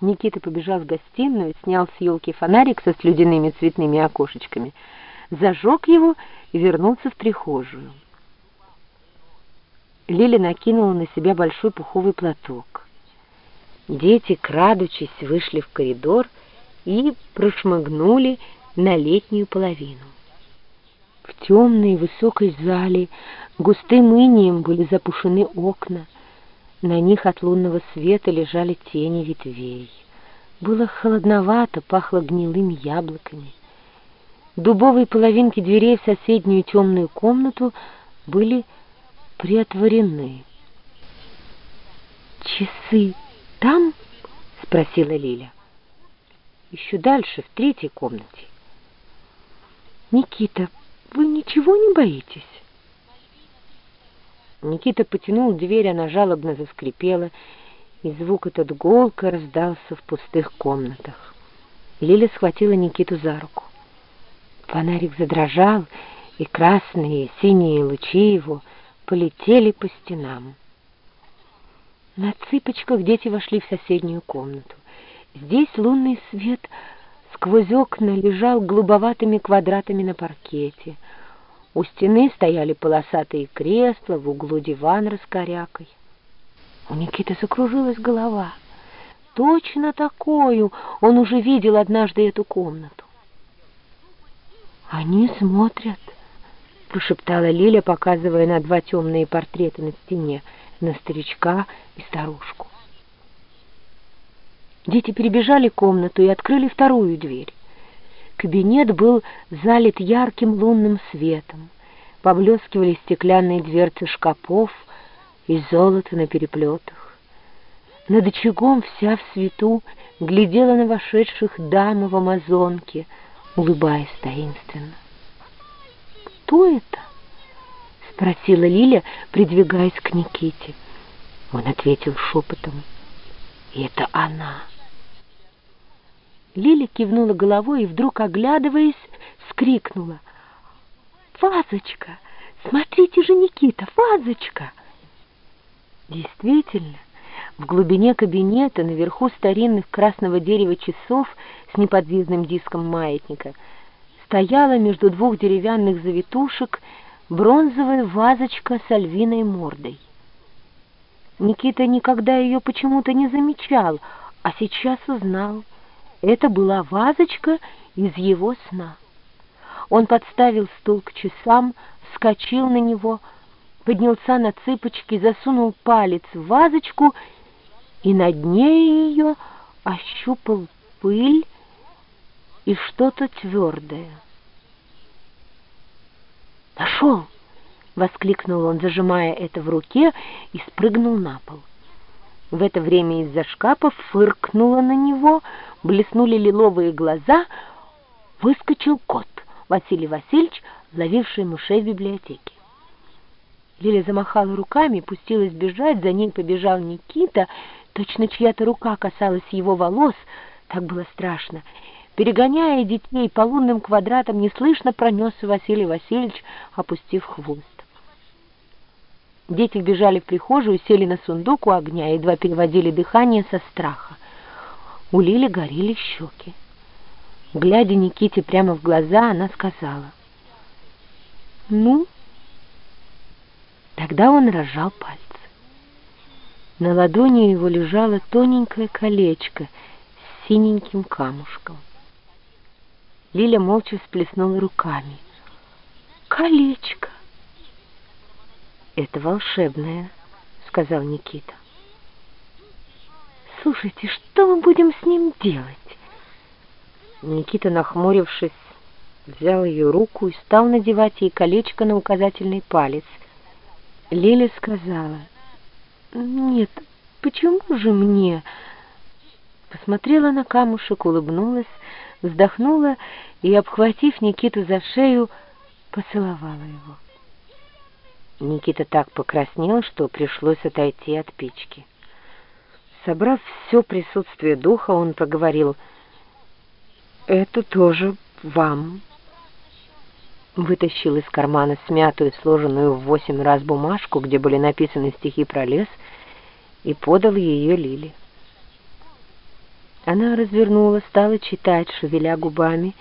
Никита побежал в гостиную, снял с елки фонарик со слюдяными цветными окошечками, зажег его и вернулся в прихожую. Лиля накинула на себя большой пуховый платок. Дети, крадучись, вышли в коридор и прошмыгнули на летнюю половину. В темной высокой зале густым инием были запушены окна, на них от лунного света лежали тени ветвей. Было холодновато, пахло гнилыми яблоками. Дубовые половинки дверей в соседнюю темную комнату были приотворены. «Часы там?» — спросила Лиля. «Еще дальше, в третьей комнате». «Никита, вы ничего не боитесь?» Никита потянул дверь, она жалобно заскрипела, и звук этот голко раздался в пустых комнатах. Лиля схватила Никиту за руку. Фонарик задрожал, и красные и синие лучи его полетели по стенам. На цыпочках дети вошли в соседнюю комнату. Здесь лунный свет сквозь окна лежал голубоватыми квадратами на паркете — у стены стояли полосатые кресла, в углу диван раскорякой. У Никиты закружилась голова. Точно такую он уже видел однажды эту комнату. «Они смотрят», — прошептала Лиля, показывая на два темные портреты на стене, на старичка и старушку. Дети перебежали комнату и открыли вторую дверь. Кабинет был залит ярким лунным светом. Поблескивали стеклянные дверцы шкафов и золото на переплетах. Над очагом вся в свету глядела на вошедших дамы в амазонке, улыбаясь таинственно. «Кто это?» — спросила Лиля, придвигаясь к Никите. Он ответил шепотом. «Это она». Лиля кивнула головой и вдруг, оглядываясь, скрикнула. «Вазочка! Смотрите же, Никита, вазочка!» Действительно, в глубине кабинета, наверху старинных красного дерева часов с неподвижным диском маятника, стояла между двух деревянных завитушек бронзовая вазочка с альвиной мордой. Никита никогда ее почему-то не замечал, а сейчас узнал — это была вазочка из его сна. Он подставил стул к часам, вскочил на него, поднялся на цыпочки, засунул палец в вазочку и на дне ее ощупал пыль и что-то твердое. «Нашел!» — воскликнул он, зажимая это в руке, и спрыгнул на пол. В это время из-за шкафа фыркнуло на него, блеснули лиловые глаза, выскочил кот Василий Васильевич, ловивший мышей в библиотеке. Лиля замахала руками, пустилась бежать, за ней побежал Никита, точно чья-то рука касалась его волос, так было страшно. Перегоняя детей по лунным квадратам, неслышно пронесся Василий Васильевич, опустив хвост. Дети бежали в прихожую, сели на сундук у огня, едва переводили дыхание со страха. У Лили горели щеки. Глядя Никите прямо в глаза, она сказала. «Ну?» Тогда он разжал пальцы. На ладони его лежало тоненькое колечко с синеньким камушком. Лиля молча всплеснула руками. «Колечко!» «Это волшебное», — сказал Никита. «Слушайте, что мы будем с ним делать?» Никита, нахмурившись, взял ее руку и стал надевать ей колечко на указательный палец. Лиля сказала, «Нет, почему же мне?» Посмотрела на камушек, улыбнулась, вздохнула и, обхватив Никиту за шею, поцеловала его. Никита так покраснел, что пришлось отойти от печки. Собрав все присутствие духа, он проговорил «Это тоже вам». Вытащил из кармана смятую, сложенную в восемь раз бумажку, где были написаны стихи про лес, и подал ее Лиле. Она развернула, стала читать, шевеля губами,